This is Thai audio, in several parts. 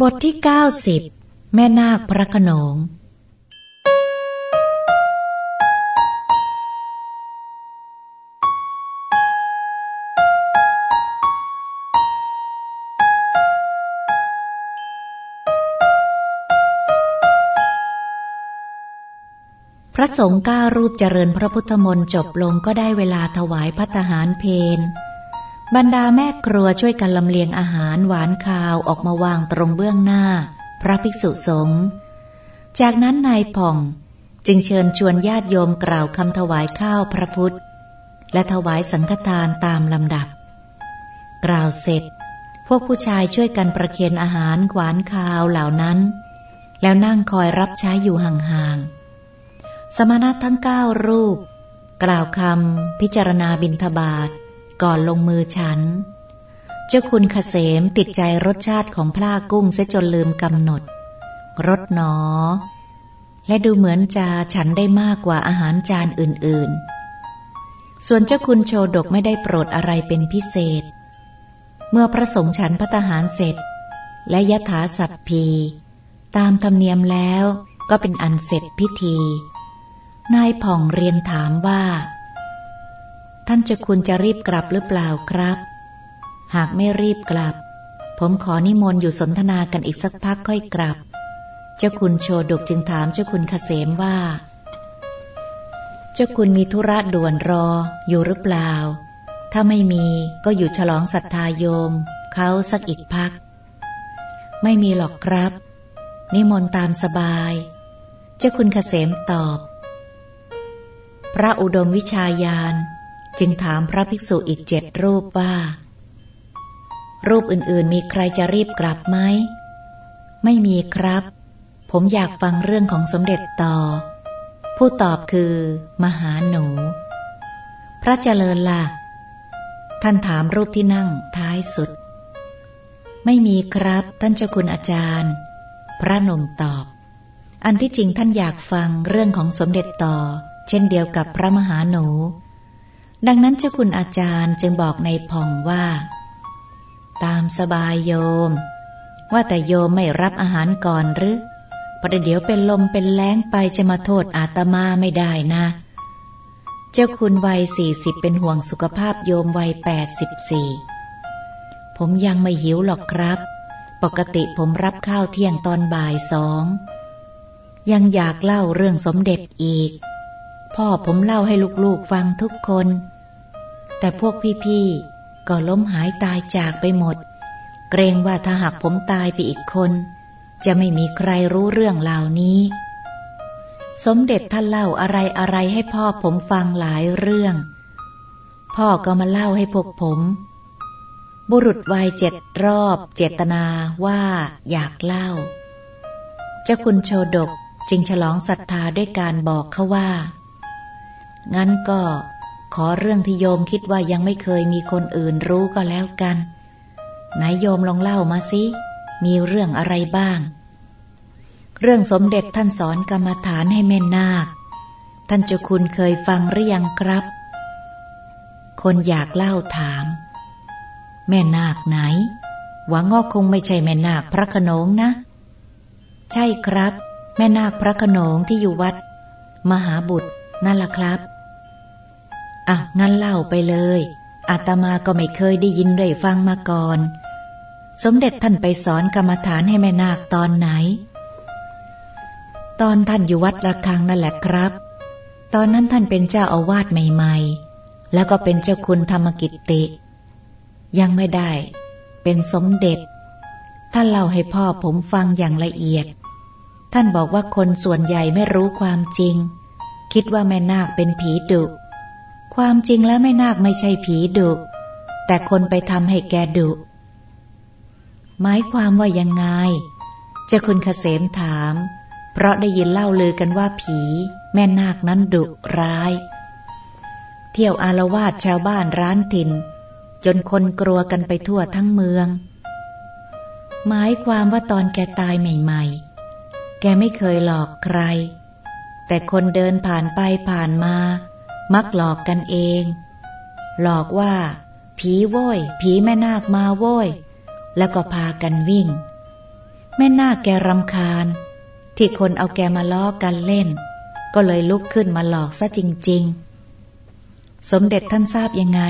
บทที่เก้าสิบแม่นาคพระขนง พระสงฆ์ก้ารูปเจริญพระพุทธมนต์จบลงก็ได้เวลาถวายพัตหารเพน บรรดาแม่ครัวช่วยกันลำเลียงอาหารหวานคาวออกมาวางตรงเบื้องหน้า พระภิกษุสงฆ์ จากนั้นนายผ่องจึงเชิญชวนญาติโยมกล่าวคำถวายข้าวพระพุทธ และถวายสังฆทานตามลำดับ กล่าวเสร็จ พวกผู้ชายช่วยกันประเคนอาหารหวานคาวเหล่านั้น แล้วนั่งคอยรับใช้อยู่ห่างๆ สมณะทั้งเก้ารูป กล่าวคำพิจารณาบิณฑบาต ก่อนลงมือฉัน เจ้าคุณเกษมติดใจรสชาติของพลากุ้งเสียจนลืมกำหนด รสหนอ และดูเหมือนจะฉันได้มากกว่าอาหารจานอื่นๆ ส่วนเจ้าคุณโชดกไม่ได้โปรดอะไรเป็นพิเศษ เมื่อพระสงฆ์ฉันพัตหารเสร็จ และยถาสัพพี ตามธรรมเนียมแล้วก็เป็นอันเสร็จพิธี นายผ่องเรียนถามว่า ท่านจะคุณจะรีบกลับหรือเปล่าครับ หากไม่รีบกลับ ผมขอนิมนต์อยู่สนทนากันอีกสักพักค่อยกลับ เจ้าคุณโชดกจึงถามเจ้าคุณเกษมว่า เจ้าคุณมีธุระด่วนรออยู่หรือเปล่า ถ้าไม่มีก็อยู่ฉลองศรัทธาโยมเขาสักอีกพัก ไม่มีหรอกครับ นิมนต์ตามสบาย เจ้าคุณเกษมตอบ พระอุดมวิชายาน จึงถามพระภิกษุอีกเจ็ดรูปว่า รูปอื่นๆ มีใครจะรีบกลับไหม ไม่มีครับ ผมอยากฟังเรื่องของสมเด็จต่อ ผู้ตอบคือ มหาหนู พระเจริญละ่ะ ท่านถามรูปที่นั่งท้ายสุด ไม่มีครับท่านเจ้าคุณอาจารย์ พระนมตอบ อันที่จริงท่านอยากฟังเรื่องของสมเด็จต่อ เช่นเดียวกับพระมหาหนู ดังนั้นเจ้าคุณอาจารย์จึงบอกในผ่องว่า ตามสบายโยม ว่าแต่โยมไม่รับอาหารก่อนหรือประเดี๋ยวเป็นลมเป็นแรงไปจะมาโทษอาตมาไม่ได้นะ เจ้าคุณวัยสี่สิบเป็นห่วงสุขภาพโยมวัยแปดสิบสี่ผมยังไม่หิวหรอกครับ ปกติผมรับข้าวเที่ยงตอนบ่ายสอง ยังอยากเล่าเรื่องสมเด็จอีก พ่อผมเล่าให้ลูกๆฟังทุกคน แต่พวกพี่ๆ ก็ล้มหายตายจากไปหมด เกรงว่าถ้าหากผมตายไปอีกคน จะไม่มีใครรู้เรื่องเหล่านี้ สมเด็จท่านเล่าอะไรอะไรให้พ่อผมฟังหลายเรื่อง พ่อก็มาเล่าให้พวกผม บุรุษวัยเจ็ดรอบเจตนาว่าอยากเล่า เจ้าคุณโชดกจึงฉลองศรัทธาด้วยการบอกเขาว่า งั้นก็ ขอเรื่องที่โยมคิดว่ายังไม่เคยมีคนอื่นรู้ก็แล้วกันไหนโยมลองเล่ามาสิมีเรื่องอะไรบ้าง เรื่องสมเด็จท่านสอนกรรมฐานให้แม่นาค ท่านเจ้าคุณเคยฟังหรือยังครับ คนอยากเล่าถาม แม่นาคไหน หวังงอคงไม่ใช่แม่นาคพระขนงนะ ใช่ครับ แม่นาคพระขนงที่อยู่วัด มหาบุตรนั่นล่ะครับ อะงั้นเล่าไปเลยอาตมาก็ไม่เคยได้ยินได้ฟังมาก่อน สมเด็จท่านไปสอนกรรมฐานให้แม่นาคตอนไหน ตอนท่านอยู่วัดระฆังนั่นแหละครับ ตอนนั้นท่านเป็นเจ้าอาวาสใหม่ ๆ แล้วก็เป็นเจ้าคุณธรรมกิตติ ยังไม่ได้ เป็นสมเด็จ ท่านเล่าให้พ่อผมฟังอย่างละเอียด ท่านบอกว่าคนส่วนใหญ่ไม่รู้ความจริง คิดว่าแม่นาคเป็นผีดุ ความจริงแล้วแม่นาคไม่ใช่ผีดุ แต่คนไปทำให้แกดุ หมายความว่ายังไง เจ้าคุณเกษมถาม เพราะได้ยินเล่าลือกันว่าผี แม่นาคนั้นดุร้าย เที่ยวอารวาสชาวบ้านร้านถิ่น จนคนกลัวกันไปทั่วทั้งเมือง หมายความว่าตอนแกตายใหม่ ๆ แกไม่เคยหลอกใคร แต่คนเดินผ่านไปผ่านมา มักหลอกกันเอง หลอกว่า ผีโว้ย ผีแม่นาคมาโว้ย แล้วก็พากันวิ่ง แม่นาคแกรำคาญ ที่คนเอาแกมาล้อกันเล่น ก็เลยลุกขึ้นมาหลอกซะจริง ๆ สมเด็จท่านทราบยังไง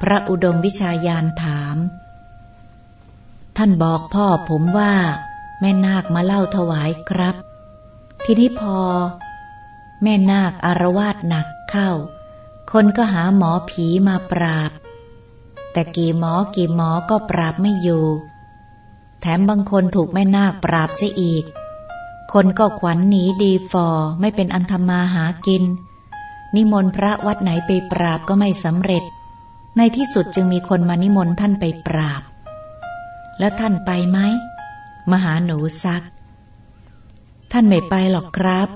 พระอุดมวิชายานถาม ท่านบอกพ่อผมว่า แม่นาคมาเล่าถวายครับ ทีนี้พอ แม่นาคอารวาสหนักเข้า คนก็หาหมอผีมาปราบ แต่กี่หมอกี่หมอก็ปราบไม่อยู่ แถมบางคนถูกแม่นาคปราบเสียอีก คนก็ขวัญหนีดีฟอไม่เป็นอันธมาหากิน นิมนต์พระวัดไหนไปปราบก็ไม่สำเร็จ ในที่สุดจึงมีคนมานิมนต์ท่านไปปราบ แล้วท่านไปไหมมหาหนูซัก ท่านไม่ไปหรอกครับ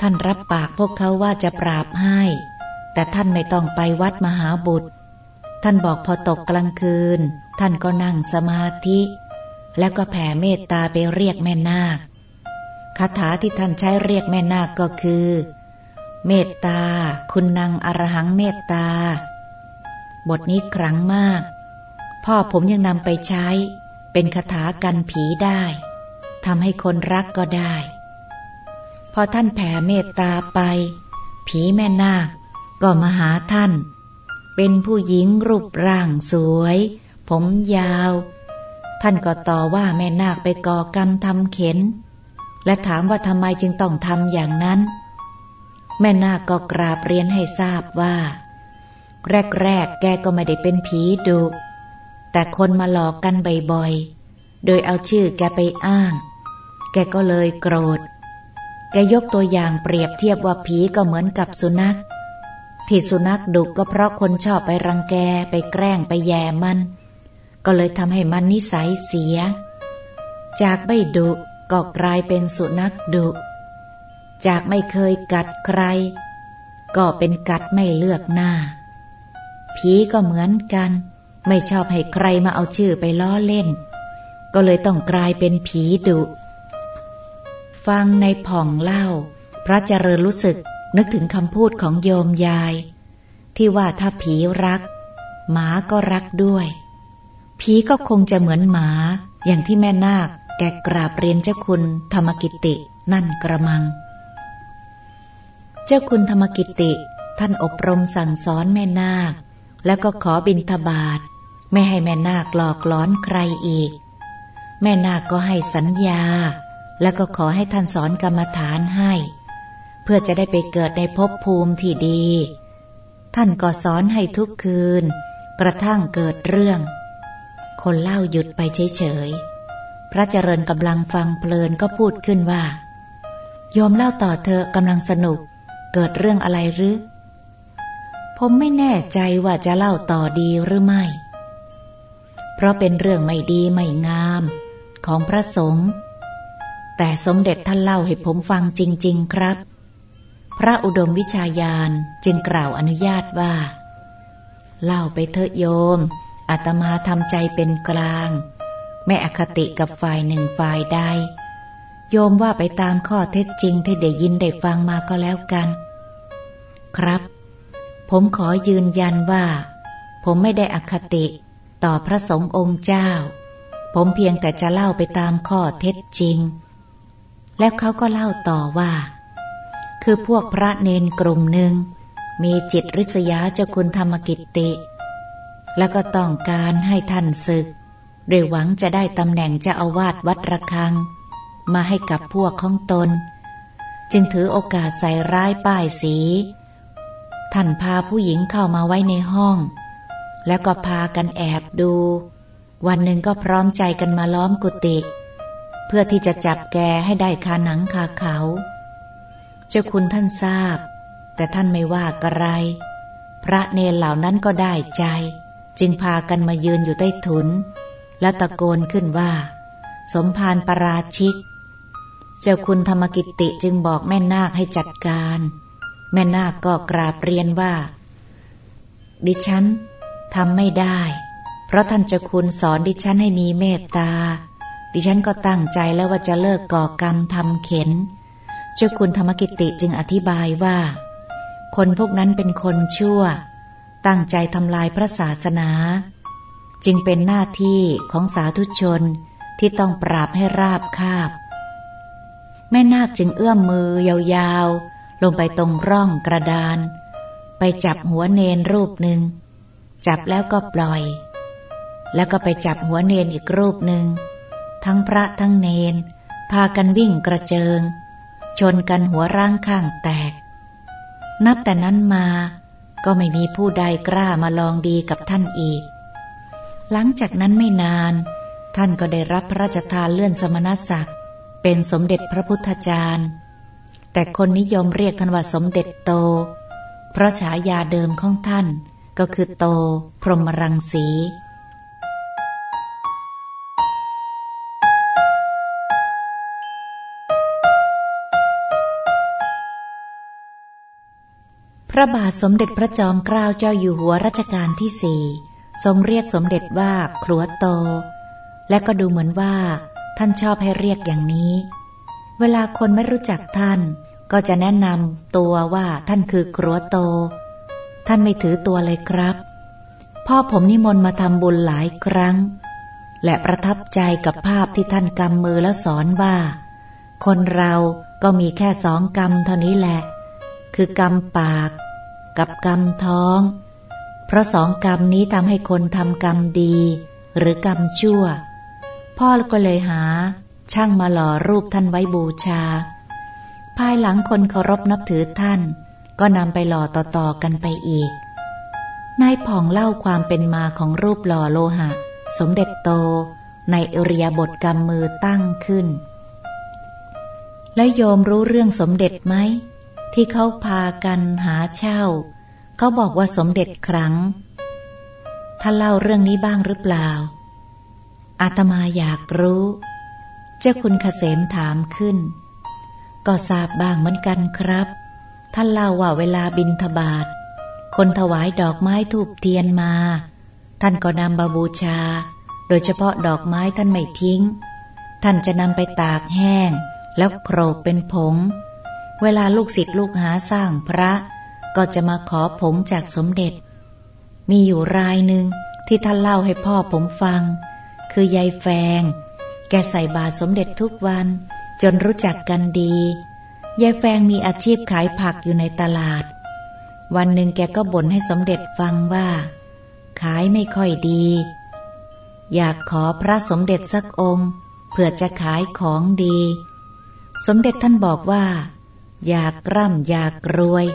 ท่านรับปากพวกเขาว่าจะปราบให้ แต่ท่านไม่ต้องไปวัดมหาบุตร ท่านบอกพอตกกลางคืน ท่านก็นั่งสมาธิ แล้วก็แผ่เมตตาไปเรียกแม่นาคคาถาที่ท่านใช้เรียกแม่นาคก็คือ เมตตา คุณนางอรหังเมตตา บทนี้ครั้งมาก พ่อผมยังนำไปใช้ เป็นคาถากันผีได้ทำให้คนรักก็ได้ พอท่านแผ่เมตตาไป ผีแม่นาคก็มาหาท่าน เป็นผู้หญิงรูปร่างสวย ผมยาว ท่านก็ต่อว่าแม่นาคไปก่อกรรมทำเข็น และถามว่าทำไมจึงต้องทำอย่างนั้น แม่นาคก็กราบเรียนให้ทราบว่า แรกๆแกก็ไม่ได้เป็นผีดุแต่คนมาหลอกกันบ่อยๆ โดยเอาชื่อแกไปอ้าง แกก็เลยโกรธ แกยกตัวอย่างเปรียบเทียบว่าผีก็เหมือนกับสุนัข ที่สุนัขดุก็เพราะคนชอบไปรังแกไปแกล้งไปแย่มัน ก็เลยทำให้มันนิสัยเสีย จากไม่ดุก็กลายเป็นสุนัขดุ จากไม่เคยกัดใคร ก็เป็นกัดไม่เลือกหน้า ผีก็เหมือนกัน ไม่ชอบให้ใครมาเอาชื่อไปล้อเล่น ก็เลยต้องกลายเป็นผีดุ ฟังในผ่องเล่า พระเจริญรู้สึกนึกถึงคำพูดของโยมยาย ที่ว่าถ้าผีรัก หมาก็รักด้วย ผีก็คงจะเหมือนหมา อย่างที่แม่นาค แกกราบเรียนเจ้าคุณธรรมกิตินั่นกระมัง เจ้าคุณธรรมกิติ ท่านอบรมสั่งสอนแม่นาค แล้วก็ขอบินทบาทไม่ให้แม่นาคหลอกล้อนใครอีก แม่นาคก็ให้สัญญา แล้วก็ขอให้ท่านสอนกรรมฐานให้ เพื่อจะได้ไปเกิดในภพภูมิที่ดี ท่านก็สอนให้ทุกคืน กระทั่งเกิดเรื่อง คนเล่าหยุดไปเฉยๆ พระเจริญกำลังฟังเพลินก็พูดขึ้นว่า โยมเล่าต่อเธอกำลังสนุก เกิดเรื่องอะไรหรือ ผมไม่แน่ใจว่าจะเล่าต่อดีหรือไม่ เพราะเป็นเรื่องไม่ดีไม่งาม ของพระสงฆ์ แต่สมเด็จท่านเล่าให้ผมฟังจริง ๆ ครับ พระอุดมวิชายานจึงกล่าวอนุญาตว่า เล่าไปเถอะโยมอาตมาทำใจเป็นกลาง ไม่อคติกับฝ่ายหนึ่งฝ่ายใด โยมว่าไปตามข้อเท็จจริงที่ได้ยินได้ฟังมาก็แล้วกัน ครับ ผมขอยืนยันว่า ผมไม่ได้อคติต่อพระสงฆ์องค์เจ้า ผมเพียงแต่จะเล่าไปตามข้อเท็จจริง แล้วเขาก็เล่าต่อว่า คือพวกพระเนนกลุ่มหนึ่ง มีจิตริษยาเจ้าคุณธรรมกิตติ แล้วก็ต้องการให้ท่านศึกโดยหวังจะได้ตำแหน่งเจ้าอาวาสวัดระฆัง มาให้กับพวกของตน จึงถือโอกาสใส่ร้ายป้ายสี ท่านพาผู้หญิงเข้ามาไว้ในห้อง แล้วก็พากันแอบดู วันหนึ่งก็พร้อมใจกันมาล้อมกุฏิ เพื่อที่จะจับแกให้ได้คาหนังคาเขา เจ้าคุณท่านทราบ แต่ท่านไม่ว่ากระไร พระเนรเหล่านั้นก็ได้ใจ จึงพากันมายืนอยู่ใต้ถุน และตะโกนขึ้นว่า สมภารปราชิก เจ้าคุณธรรมกิติจึงบอกแม่นาคให้จัดการ แม่นาคก็กราบเรียนว่า ดิฉันทำไม่ได้ เพราะท่านเจ้าคุณสอนดิฉันให้มีเมตตา ดิฉันก็ตั้งใจแล้วว่าจะเลิกก่อกรรมทำเข็นเจ้าคุณธรรมกิติจึงอธิบายว่า คนพวกนั้นเป็นคนชั่ว ตั้งใจทำลายพระศาสนา จึงเป็นหน้าที่ของสาธุชนที่ต้องปราบให้ราบคาบ แม่นาคจึงเอื้อมมือยาวๆ ลงไปตรงร่องกระดาน ไปจับหัวเนนรูปหนึ่งจับแล้วก็ปล่อย แล้วก็ไปจับหัวเนนอีกรูปหนึ่ง ทั้งพระทั้งเนน พากันวิ่งกระเจิง ชนกันหัวร่างข้างแตก นับแต่นั้นมาก็ไม่มีผู้ใดกล้ามาลองดีกับท่านอีก หลังจากนั้นไม่นาน ท่านก็ได้รับพระราชทานเลื่อนสมณศักดิ์ เป็นสมเด็จพระพุทธจารย์ แต่คนนิยมเรียกท่านว่าสมเด็จโต เพราะฉายาเดิมของท่านก็คือโต พรหมรังสี พระบาทสมเด็จพระจอมเกล้าเจ้าอยู่หัวรัชกาลที่สี่ทรงเรียกสมเด็จว่าครัวโต และก็ดูเหมือนว่า ท่านชอบให้เรียกอย่างนี้ เวลาคนไม่รู้จักท่าน ก็จะแนะนำตัวว่าท่านคือครัวโต ท่านไม่ถือตัวเลยครับ พ่อผมนิมนต์มาทำบุญหลายครั้ง และประทับใจกับภาพที่ท่านกำมือแล้วสอนว่า คนเราก็มีแค่สองกรรมเท่านี้แหละ คือกรรมปาก กับกรรมท้อง เพราะสองกรรมนี้ทำให้คนทำกรรมดี หรือกรรมชั่ว พ่อก็เลยหา ช่างมาหล่อรูปท่านไว้บูชา ภายหลังคนเคารพนับถือท่าน ก็นำไปหล่อต่อๆกันไปอีกนายผ่องเล่าความเป็นมาของรูปหล่อโลหะ สมเด็จโต ในเอริยบทกรรมมือตั้งขึ้น และโยมรู้เรื่องสมเด็จไหม ที่เขาพากันหาเช่า เขาบอกว่าสมเด็จครั้งท่านเล่าเรื่องนี้บ้างหรือเปล่า อาตมาอยากรู้ เจ้าคุณเกษมถามขึ้น ก็ทราบบ้างเหมือนกันครับ ท่านเล่าว่าเวลาบินทบาท คนถวายดอกไม้ทูบเทียนมา ท่านก็นำบาบูชา โดยเฉพาะดอกไม้ท่านไม่ทิ้ง ท่านจะนำไปตากแห้ง แล้วโครกเป็นผง เวลาลูกศิษย์ลูกหาสร้างพระ ก็จะมาขอผงจากสมเด็จ มีอยู่รายหนึ่งที่ท่านเล่าให้พ่อผมฟัง คือยายแฟง แกใส่บาตรสมเด็จทุกวัน จนรู้จักกันดี ยายแฟงมีอาชีพขายผักอยู่ในตลาด วันหนึ่งแกก็บ่นให้สมเด็จฟังว่า ขายไม่ค่อยดี อยากขอพระสมเด็จสักองค์เพื่อจะขายของดี สมเด็จท่านบอกว่า อยากร่ำอยากรวย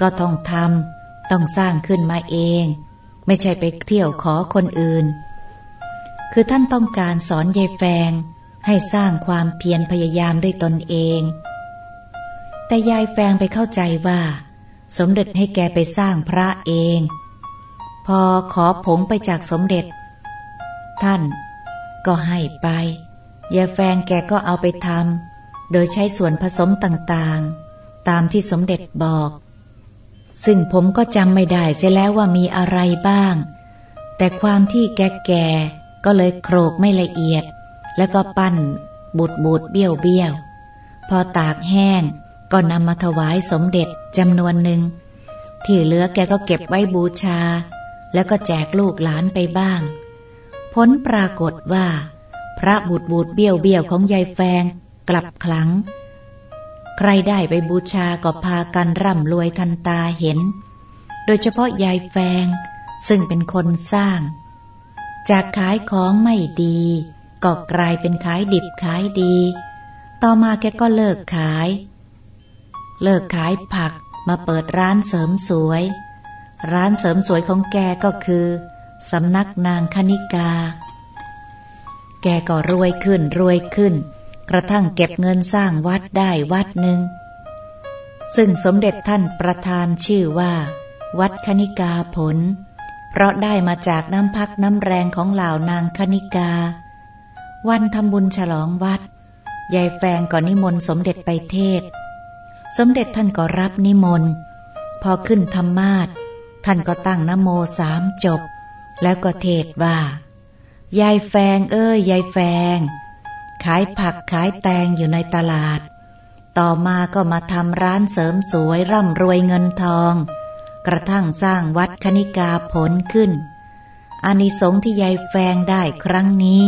ก็ต้องทำต้องสร้างขึ้นมาเอง ไม่ใช่ไปเที่ยวขอคนอื่น คือท่านต้องการสอนยายแฟง ให้สร้างความเพียรพยายามด้วยตนเอง แต่ยายแฟงไปเข้าใจว่า สมเด็จให้แกไปสร้างพระเอง พอขอผงไปจากสมเด็จ ท่านก็ให้ไปยายแฟงแกก็เอาไปทำโดยใช้ส่วนผสมต่างๆ ตามที่สมเด็จบอก ซึ่งผมก็จำไม่ได้เสียแล้วว่ามีอะไรบ้าง แต่ความที่แก่ๆก็เลยโครกไม่ละเอียด แล้วก็ปั้น บูดบูดเบี้ยวเบี้ยว พอตากแห้งก็นำมาถวายสมเด็จจำนวนหนึ่ง ที่เหลือแกก็เก็บไว้บูชา แล้วก็แจกลูกหลานไปบ้าง ผลปรากฏว่า พระบูดบูดเบี้ยวเบี้ยวของยายแฟงกลับคลัง ใครได้ไปบูชาก็พากันร่ำรวยทันตาเห็น โดยเฉพาะยายแฟง ซึ่งเป็นคนสร้าง จากขายของไม่ดี ก็กลายเป็นขายดิบขายดี ต่อมาแกก็เลิกขาย เลิกขายผักมาเปิดร้านเสริมสวย ร้านเสริมสวยของแกก็คือสำนักนางคณิกา แกก็รวยขึ้นรวยขึ้น กระทั่งเก็บเงินสร้างวัดได้วัดหนึ่ง ซึ่งสมเด็จท่านประธานชื่อว่า วัดคณิกาผล เพราะได้มาจากน้ำพักน้ำแรงของเหล่านางคณิกา วันทำบุญฉลองวัด ยายแฟงก็นิมนต์สมเด็จไปเทศ สมเด็จท่านก็รับนิมนต์ พอขึ้นธรรมาทท่านก็ตั้งนโมสามจบ แล้วก็เทศว่า ยายแฟงเอ้ยยายแฟง ขายผักขายแตงอยู่ในตลาด ต่อมาก็มาทำร้านเสริมสวยร่ำรวยเงินทอง กระทั่งสร้างวัดคณิกาผลขึ้นอานิสงส์ที่ยายแฟงได้ครั้งนี้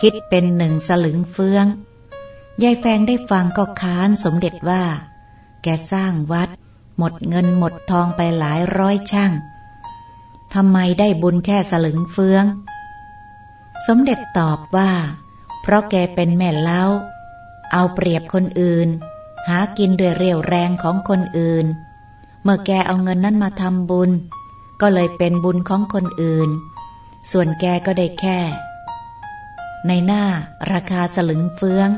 คิดเป็นหนึ่งสลึงเฟืองยายแฟงได้ฟังก็ค้านสมเด็จว่า แกสร้างวัด หมดเงินหมดทองไปหลายร้อยช่างทำไมได้บุญแค่สลึงเฟือง สมเด็จตอบว่า เพราะแกเป็นแม่เล้า เอาเปรียบคนอื่น หากินด้วยเรียวแรงของคนอื่น เมื่อแกเอาเงินนั้นมาทำบุญ ก็เลยเป็นบุญของคนอื่น ส่วนแกก็ได้แค่ ในหน้าราคาสลึงเฟือง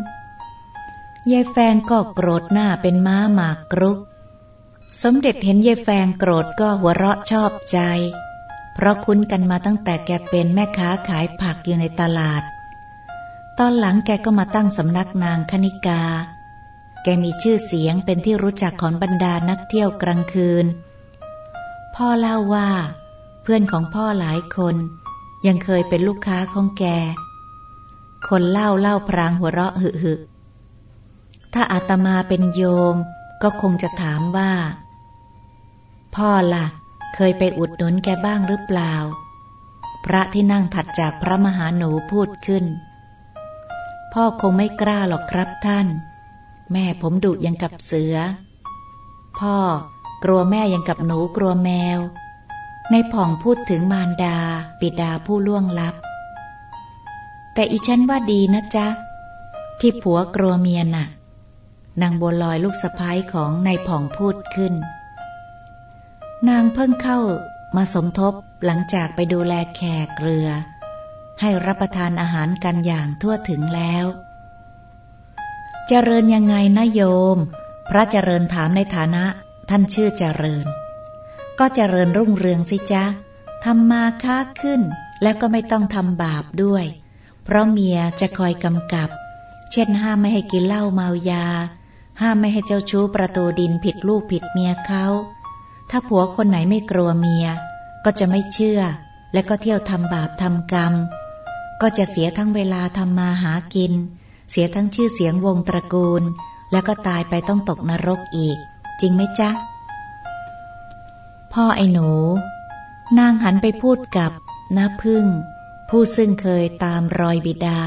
ยายแฟงก็โกรธหน้าเป็นม้าหมากกรุก สมเด็จเห็นยายแฟงโกรธก็หัวเราะชอบใจ เพราะคุ้นกันมาตั้งแต่แกเป็นแม่ค้าขายผักอยู่ในตลาด ตอนหลังแกก็มาตั้งสำนักนางคณิกา แกมีชื่อเสียงเป็นที่รู้จักของบรรดานักเที่ยวกลางคืน พ่อเล่าว่า เพื่อนของพ่อหลายคน ยังเคยเป็นลูกค้าของแก คนเล่าเล่าพรางหัวเราะหึหึถ้าอาตมาเป็นโยมก็คงจะถามว่า พ่อละ่ะ เคยไปอุดหนุนแกบ้างหรือเปล่า พระที่นั่งถัดจากพระมหาหนูพูดขึ้น พ่อคงไม่กล้าหรอกครับท่าน แม่ผมดุยังกับเสือ พ่อกลัวแม่ยังกับหนูกลัวแมว ในผ่องพูดถึงมารดา ปิดาผู้ล่วงลับ แต่อีฉันว่าดีนะจ๊ะ ที่ผัวกลัวเมียน่ะ นางบัวลอยลูกสะพ้ายของนายผ่องพูดขึ้น นางเพิ่งเข้ามาสมทบหลังจากไปดูแลแขกเรือ ให้รับประทานอาหารกันอย่างทั่วถึงแล้ว เจริญยังไงนะโยม พระเจริญถามในฐานะท่านชื่อเจริญ ก็เจริญรุ่งเรืองสิจ๊ะทำมาค้าขึ้น แล้วก็ไม่ต้องทำบาปด้วย เพราะเมียจะคอยกำกับ เช่นห้ามไม่ให้กินเหล้าเมายา ห้ามไม่ให้เจ้าชู้ประตูดินผิดลูกผิดเมียเขาถ้าผัวคนไหนไม่กลัวเมีย ก็จะไม่เชื่อ และก็เที่ยวทำบาปทำกรรม ก็จะเสียทั้งเวลาทำมาหากิน เสียทั้งชื่อเสียงวงตระกูล แล้วก็ตายไปต้องตกนรกอีก จริงไหมจ๊ะ พ่อไอ้หนู นางหันไปพูดกับน้าพึ่ง ผู้ซึ่งเคยตามรอยบิดา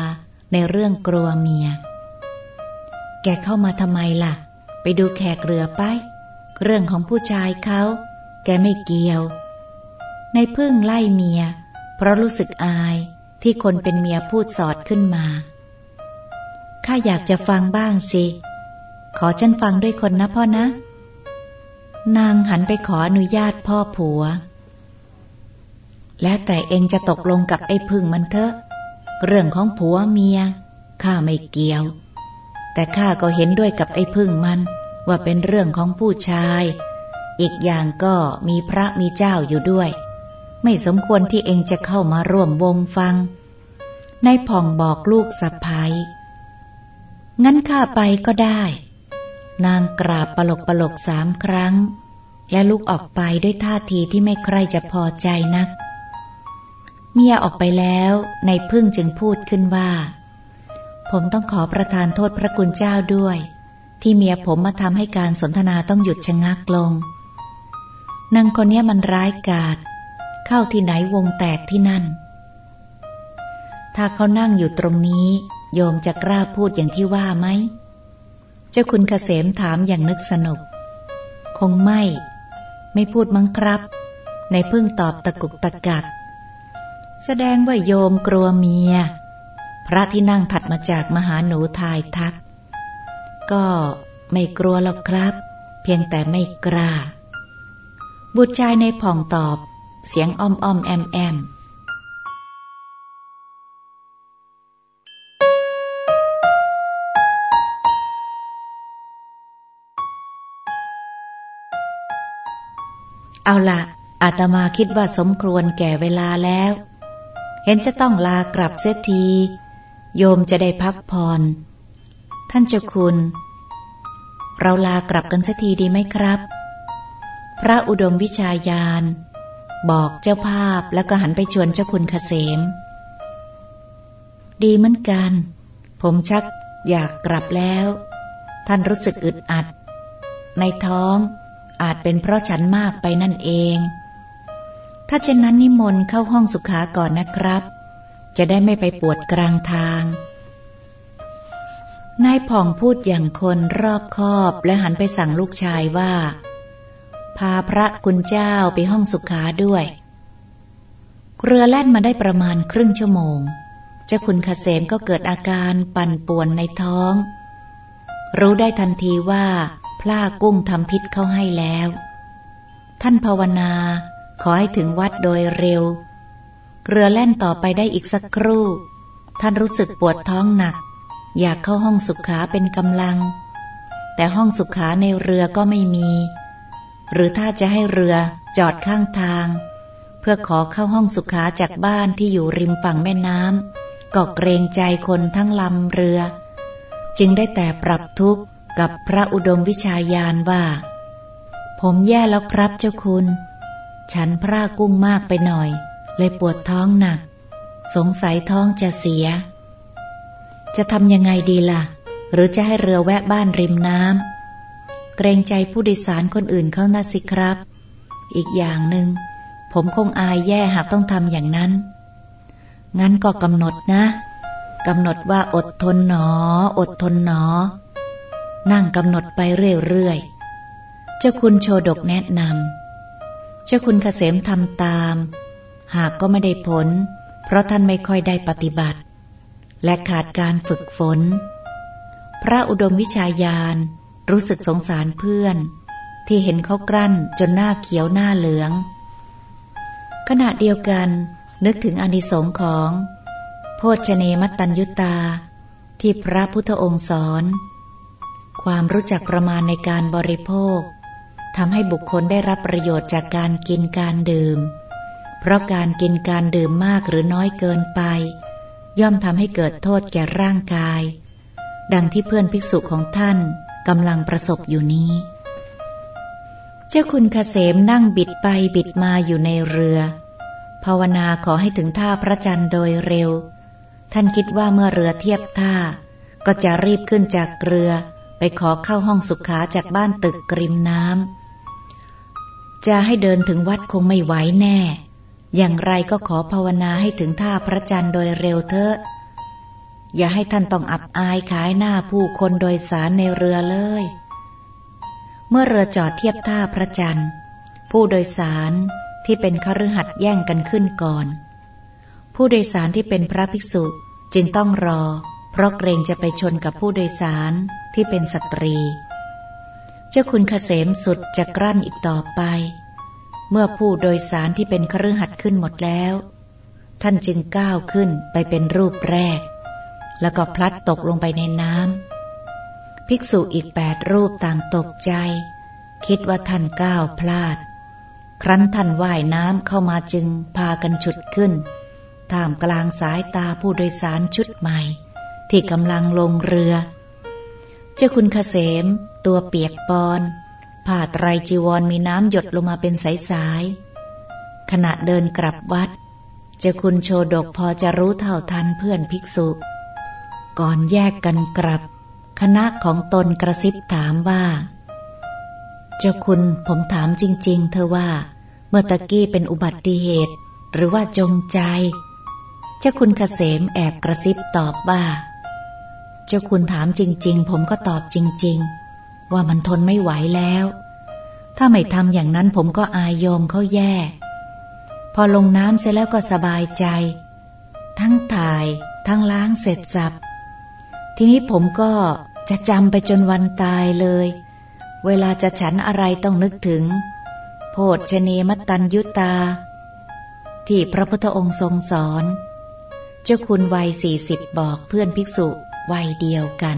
ในเรื่องกลัวเมีย แกเข้ามาทำไมล่ะ ไปดูแขกเรือไป เรื่องของผู้ชายเขาแกไม่เกี่ยว ในพึ่งไล่เมีย เพราะรู้สึกอาย ที่คนเป็นเมียพูดสอดขึ้นมา ข้าอยากจะฟังบ้างสิ ขอฉันฟังด้วยคนนะพ่อนะ นางหันไปขออนุญาตพ่อผัว และแต่เองจะตกลงกับไอ้พึ่งมันเถอะ เรื่องของผัวเมียข้าไม่เกี่ยว แต่ข้าก็เห็นด้วยกับไอ้พึ่งมัน ว่าเป็นเรื่องของผู้ชาย อีกอย่างก็มีพระมีเจ้าอยู่ด้วย ไม่สมควรที่เองจะเข้ามาร่วมวงฟังนายผ่องบอกลูกสะพ้ยงั้นข้าไปก็ได้ นางกราบปลกปลกสามครั้ง และลุกออกไปด้วยท่าทีที่ไม่ใครจะพอใจนัก เมียออกไปแล้วในพึ่งจึงพูดขึ้นว่า ผมต้องขอประทานโทษพระคุณเจ้าด้วย ที่เมียผมมาทำให้การสนทนาต้องหยุดชะงักลงนางคนนี้มันร้ายกาจ เข้าที่ไหนวงแตกที่นั่น ถ้าเขานั่งอยู่ตรงนี้ โยมจะกล้าพูดอย่างที่ว่าไหม เจ้าคุณเกษมถามอย่างนึกสนุก คงไม่ ไม่พูดมั้งครับ ในพึ่งตอบตะกุกตะกัก แสดงว่าโยมกลัวเมีย พระที่นั่งถัดมาจากมหาหนูทายทัก ก็ไม่กลัวหรอกครับ เพียงแต่ไม่กล้าบุตรชายในผ่องตอบ เสียงอ้อมอ้อมแอมแอมเอาละอาตมาคิดว่าสมควรแก่เวลาแล้ว เห็นจะต้องลากลับเสียที โยมจะได้พักผ่อนท่านเจ้าคุณ เราลากลับกันเสักทีดีไหมครับ พระอุดมวิชายาน บอกเจ้าภาพแล้วก็หันไปชวนเจ้าคุณเกษม ดีเหมือนกัน ผมชักอยากกลับแล้ว ท่านรู้สึกอึดอัด ในท้องอาจเป็นเพราะฉันมากไปนั่นเอง ถ้าเช่นนั้นนิมนต์เข้าห้องสุขาก่อนนะครับ จะได้ไม่ไปปวดกลางทาง นายผ่องพูดอย่างคนรอบคอบและหันไปสั่งลูกชายว่า พาพระคุณเจ้าไปห้องสุขาด้วย เรือแล่นมาได้ประมาณครึ่งชั่วโมง เจ้าคุณเกษมก็เกิดอาการปั่นป่วนในท้อง รู้ได้ทันทีว่าพลากุ้งทำพิษเข้าให้แล้ว ท่านภาวนาขอให้ถึงวัดโดยเร็ว เรือแล่นต่อไปได้อีกสักครู่ ท่านรู้สึกปวดท้องหนัก อยากเข้าห้องสุขาเป็นกำลัง แต่ห้องสุขาในเรือก็ไม่มี หรือถ้าจะให้เรือจอดข้างทาง เพื่อขอเข้าห้องสุขาจากบ้านที่อยู่ริมฝั่งแม่น้ำก็เกรงใจคนทั้งลำเรือ จึงได้แต่ปรับทุกข์กับพระอุดมวิชายานว่า ผมแย่แล้วครับเจ้าคุณ ฉันพระกุ้งมากไปหน่อย เลยปวดท้องหนัก สงสัยท้องจะเสีย จะทำยังไงดีละ่ะ หรือจะให้เรือแวะบ้านริมน้ำ เกรงใจผู้โดยสารคนอื่นเขานะสิครับ อีกอย่างหนึง่งผมคงอายแย่หากต้องทำอย่างนั้น งั้นก็กำหนดนะกำหนดว่าอดทนหนอ อดทนหนอ นั่งกำหนดไปเรื่อยๆ เจ้าคุณโชดกแนะนำ เจ้าคุณเกษมทำตาม หากก็ไม่ได้ผล เพราะท่านไม่ค่อยได้ปฏิบัติ และขาดการฝึกฝน พระอุดมวิชายาน รู้สึกสงสารเพื่อน ที่เห็นเขากลั้นจนหน้าเขียวหน้าเหลือง ขณะเดียวกันนึกถึงอนิสงค์ของ โพชเนมัตตัญยุตา ที่พระพุทธองค์สอน ความรู้จักประมาณในการบริโภคทำให้บุคคลได้รับประโยชน์จากการกินการดื่ม เพราะการกินการดื่มมากหรือน้อยเกินไป ย่อมทำให้เกิดโทษแก่ร่างกาย ดังที่เพื่อนภิกษุของท่าน กำลังประสบอยู่นี้ เจ้าคุณเกษมนั่งบิดไปบิดมาอยู่ในเรือ ภาวนาขอให้ถึงท่าพระจันทร์โดยเร็ว ท่านคิดว่าเมื่อเรือเทียบท่า ก็จะรีบขึ้นจากเรือไปขอเข้าห้องสุขาจากบ้านตึกกริมน้ำจะให้เดินถึงวัดคงไม่ไหวแน่ อย่างไรก็ขอภาวนาให้ถึงท่าพระจันทร์โดยเร็วเถอะ อย่าให้ท่านต้องอับอายขายหน้าผู้คนโดยสารในเรือเลย เมื่อเรือจอดเทียบท่าพระจันทร์ ผู้โดยสารที่เป็นคฤหัสถ์แย่งกันขึ้นก่อน ผู้โดยสารที่เป็นพระภิกษุจึงต้องรอ เพราะเกรงจะไปชนกับผู้โดยสารที่เป็นสตรี เจ้าคุณเกษมสุดจะกลั้นอีกต่อไป เมื่อผู้โดยสารที่เป็นครือหัดขึ้นหมดแล้ว ท่านจึงก้าวขึ้นไปเป็นรูปแรก แล้วก็พลัดตกลงไปในน้ำภิกษุอีกแปดรูปต่างตกใจ คิดว่าท่านก้าวพลาด ครั้นท่านว่ายน้ำเข้ามาจึงพากันฉุดขึ้น ท่ามกลางสายตาผู้โดยสารชุดใหม่ ที่กำลังลงเรือ เจ้าคุณเกษม ตัวเปียกปอนผ้าไตรจีวรมีน้ำหยดลงมาเป็นสายๆขณะเดินกลับวัดเจ้าคุณโชดกพอจะรู้เท่าทันเพื่อนภิกษุ ก่อนแยกกันกลับ คณะของตนกระซิบถามว่า เจ้าคุณผมถามจริง ๆ เธอว่า เมื่อตะกี้เป็นอุบัติเหตุ หรือว่าจงใจ เจ้าคุณเกษมแอบกระซิบตอบว่า เจ้าคุณถามจริง ๆ ผมก็ตอบจริง ๆ ว่ามันทนไม่ไหวแล้ว ถ้าไม่ทำอย่างนั้นผมก็อายโยมเขาแย่ พอลงน้ำเสร็จแล้วก็สบายใจ ทั้งถ่ายทั้งล้างเสร็จสับ ทีนี้ผมก็จะจำไปจนวันตายเลย เวลาจะฉันอะไรต้องนึกถึง โพชเนมตันยุตา ที่พระพุทธองค์ทรงสอน เจ้าคุณวัยสี่สิบบอกเพื่อนภิกษุวัยเดียวกัน